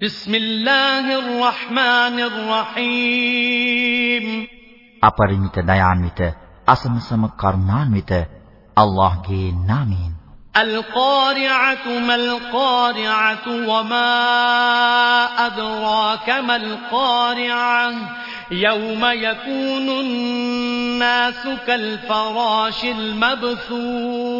بسم الله الرحمن الرحيم අපරිමිත දයාන්විත අසමසම කරුණාන්විත අල්ලාහ්ගේ නාමයෙන් القارعة ما القارعة وما أدراك ما القارعة يوم يكون الناس كالفراش المبثوث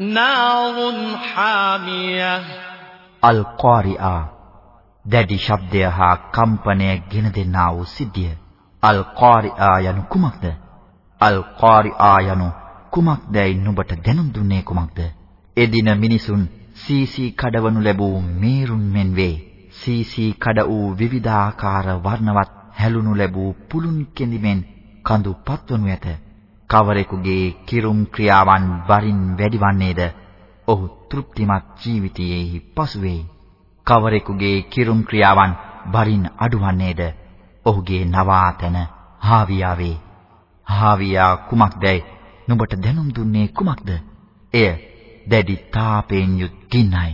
نار حامية القارئة දැඩි ශබ්දය හා කම්පනය ගෙන දෙන්නා වූ සිද්ධිය අල් කාරිආ යනු කුමක්ද අල් කාරිආ යනු කුමක්දයි නුඹට දැනුම් දුන්නේ කුමක්ද එදින මිනිසුන් සීසී කඩවනු ලැබූ මේරුන් මෙන් වේ සීසී කඩ වූ විවිධාකාර වර්ණවත් හැලුණු ලැබූ පුළුන් කෙඳිමෙන් කඳු පත්වනු ඇත කවරෙකුගේ කිරුම් ක්‍රියාවන් බරින් වැඩිවන්නේද? ඔහු තෘප්තිමත් ජීවිතයේහි පසු වෙයි කවරෙකුගේ කිරුම් ක්‍රියාවන් බරින් අඩුවන්නේද? ඔහුගේ නවාතන හාවියාවේ. හාවියා කුමක්දයි නුඹට දැනුම් දුන්නේ කුමක්ද? එය දැඩි තාපයෙන් යුත් ගින්නයි.